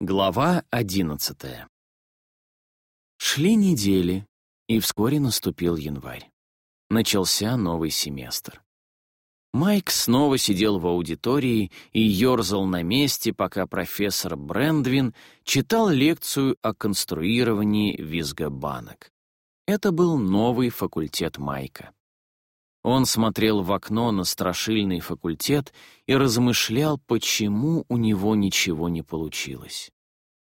Глава одиннадцатая Шли недели, и вскоре наступил январь. Начался новый семестр. Майк снова сидел в аудитории и ерзал на месте, пока профессор Брэндвин читал лекцию о конструировании визгобанок. Это был новый факультет Майка. Он смотрел в окно на страшильный факультет и размышлял, почему у него ничего не получилось.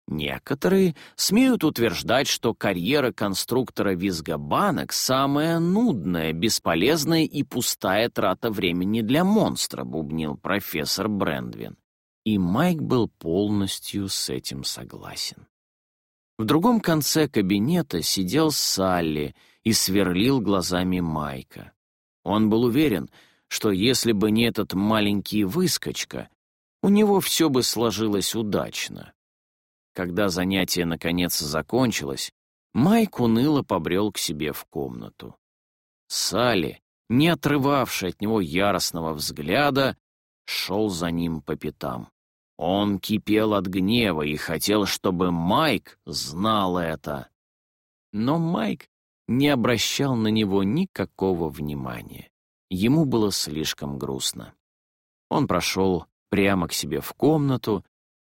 Некоторые смеют утверждать, что карьера конструктора визгобанок — самая нудная, бесполезная и пустая трата времени для монстра, бубнил профессор Брэндвин. И Майк был полностью с этим согласен. В другом конце кабинета сидел Салли и сверлил глазами Майка. Он был уверен, что если бы не этот маленький выскочка, у него все бы сложилось удачно. Когда занятие наконец закончилось, Майк уныло побрел к себе в комнату. Салли, не отрывавший от него яростного взгляда, шел за ним по пятам. Он кипел от гнева и хотел, чтобы Майк знал это. Но Майк не обращал на него никакого внимания. Ему было слишком грустно. Он прошел прямо к себе в комнату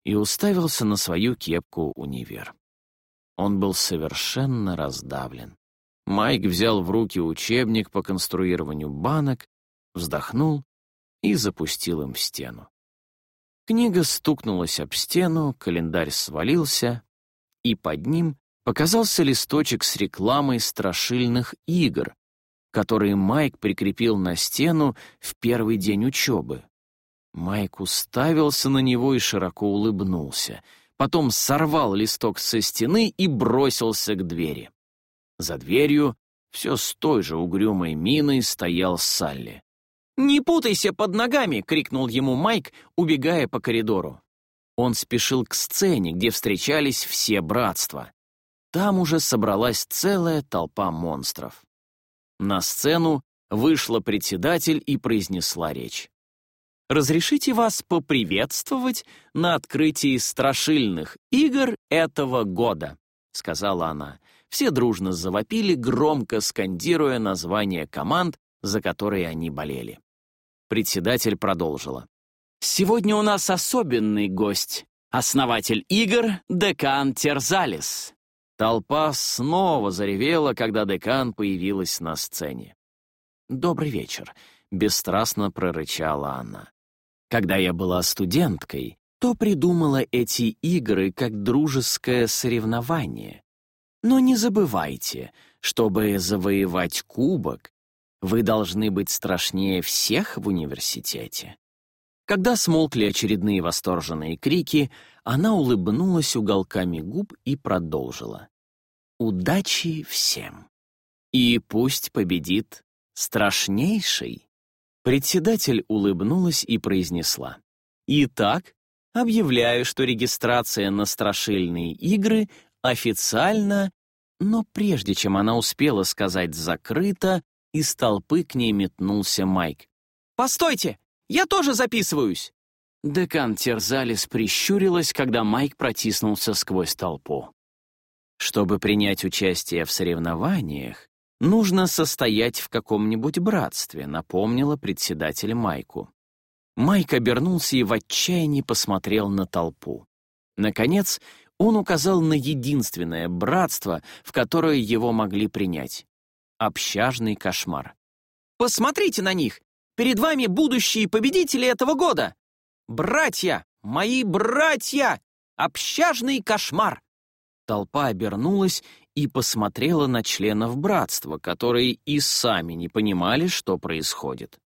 и уставился на свою кепку универ. Он был совершенно раздавлен. Майк взял в руки учебник по конструированию банок, вздохнул и запустил им в стену. Книга стукнулась об стену, календарь свалился, и под ним показался листочек с рекламой страшильных игр, которые Майк прикрепил на стену в первый день учебы. Майк уставился на него и широко улыбнулся. Потом сорвал листок со стены и бросился к двери. За дверью все с той же угрюмой миной стоял Салли. «Не путайся под ногами!» — крикнул ему Майк, убегая по коридору. Он спешил к сцене, где встречались все братства. Там уже собралась целая толпа монстров. На сцену вышла председатель и произнесла речь. «Разрешите вас поприветствовать на открытии страшильных игр этого года», — сказала она. Все дружно завопили, громко скандируя название команд, за которые они болели. Председатель продолжила. «Сегодня у нас особенный гость, основатель игр Декан Терзалис. Толпа снова заревела, когда декан появилась на сцене. «Добрый вечер», — бесстрастно прорычала она. «Когда я была студенткой, то придумала эти игры как дружеское соревнование. Но не забывайте, чтобы завоевать кубок, вы должны быть страшнее всех в университете. Когда смолкли очередные восторженные крики, она улыбнулась уголками губ и продолжила. Удачи всем. И пусть победит страшнейший. Председатель улыбнулась и произнесла. Итак, объявляю, что регистрация на страшильные игры официально, но прежде чем она успела сказать «закрыто», из толпы к ней метнулся Майк. «Постойте! Я тоже записываюсь!» Декан Терзалис прищурилась, когда Майк протиснулся сквозь толпу. Чтобы принять участие в соревнованиях, нужно состоять в каком-нибудь братстве, напомнила председатель Майку. Майк обернулся и в отчаянии посмотрел на толпу. Наконец, он указал на единственное братство, в которое его могли принять. Общажный кошмар. «Посмотрите на них! Перед вами будущие победители этого года! Братья! Мои братья! Общажный кошмар!» Толпа обернулась и посмотрела на членов братства, которые и сами не понимали, что происходит.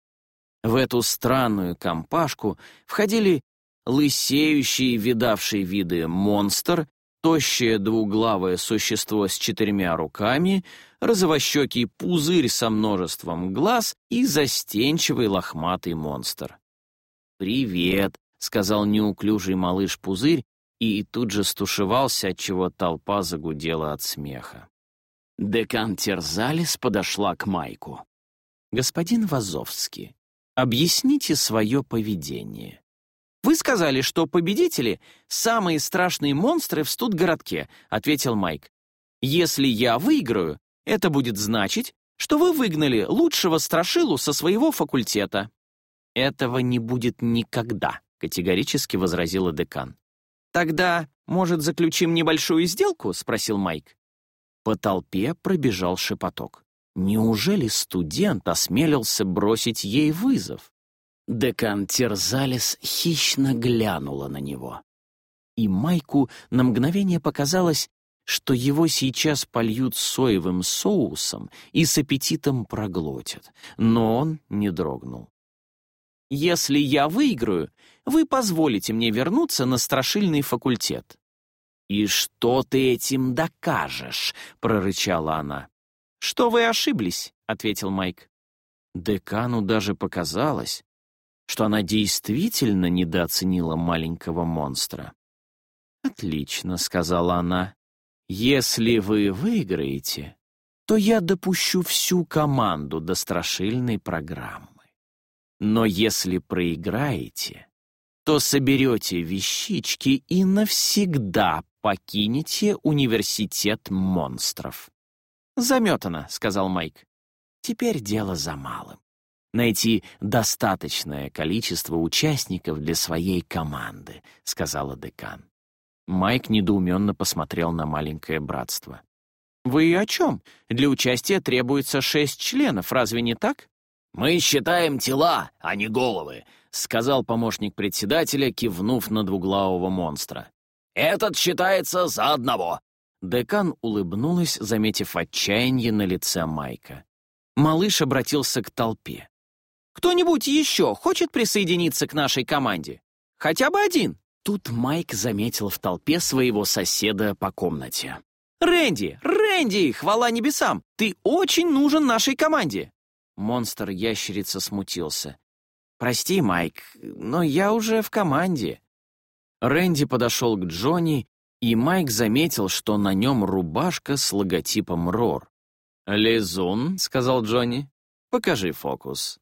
В эту странную компашку входили лысеющий, видавший виды монстр, тощее двуглавое существо с четырьмя руками, розовощекий пузырь со множеством глаз и застенчивый лохматый монстр. «Привет», — сказал неуклюжий малыш-пузырь и тут же стушевался, отчего толпа загудела от смеха. Декан Терзалис подошла к Майку. «Господин Вазовский, объясните свое поведение. «Вы сказали, что победители — самые страшные монстры в студгородке», — ответил Майк. «Если я выиграю, это будет значить, что вы выгнали лучшего страшилу со своего факультета». «Этого не будет никогда», — категорически возразила декан. «Тогда, может, заключим небольшую сделку?» — спросил Майк. По толпе пробежал шепоток. Неужели студент осмелился бросить ей вызов? Декан Терзалис хищно глянула на него. И Майку на мгновение показалось, что его сейчас польют соевым соусом и с аппетитом проглотят, но он не дрогнул. «Если я выиграю, вы позволите мне вернуться на страшильный факультет». «И что ты этим докажешь?» — прорычала она. «Что вы ошиблись», — ответил Майк. Декану даже показалось, что она действительно недооценила маленького монстра. «Отлично», — сказала она. «Если вы выиграете, то я допущу всю команду до страшильной программы. Но если проиграете, то соберете вещички и навсегда покинете университет монстров». «Заметано», — сказал Майк. «Теперь дело за малым. Найти достаточное количество участников для своей команды», — сказала декан. Майк недоуменно посмотрел на маленькое братство. «Вы о чем? Для участия требуется шесть членов, разве не так?» «Мы считаем тела, а не головы», — сказал помощник председателя, кивнув на двуглавого монстра. «Этот считается за одного». Декан улыбнулась, заметив отчаяние на лице Майка. Малыш обратился к толпе. «Кто-нибудь еще хочет присоединиться к нашей команде? Хотя бы один?» Тут Майк заметил в толпе своего соседа по комнате. «Рэнди! Рэнди! Хвала небесам! Ты очень нужен нашей команде!» Монстр-ящерица смутился. «Прости, Майк, но я уже в команде». Рэнди подошел к Джонни, и Майк заметил, что на нем рубашка с логотипом РОР. «Лизун», — сказал Джонни, — «покажи фокус».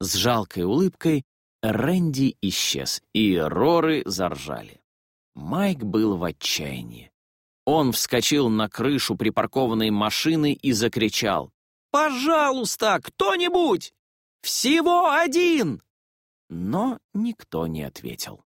С жалкой улыбкой Рэнди исчез, и Роры заржали. Майк был в отчаянии. Он вскочил на крышу припаркованной машины и закричал. «Пожалуйста, кто-нибудь! Всего один!» Но никто не ответил.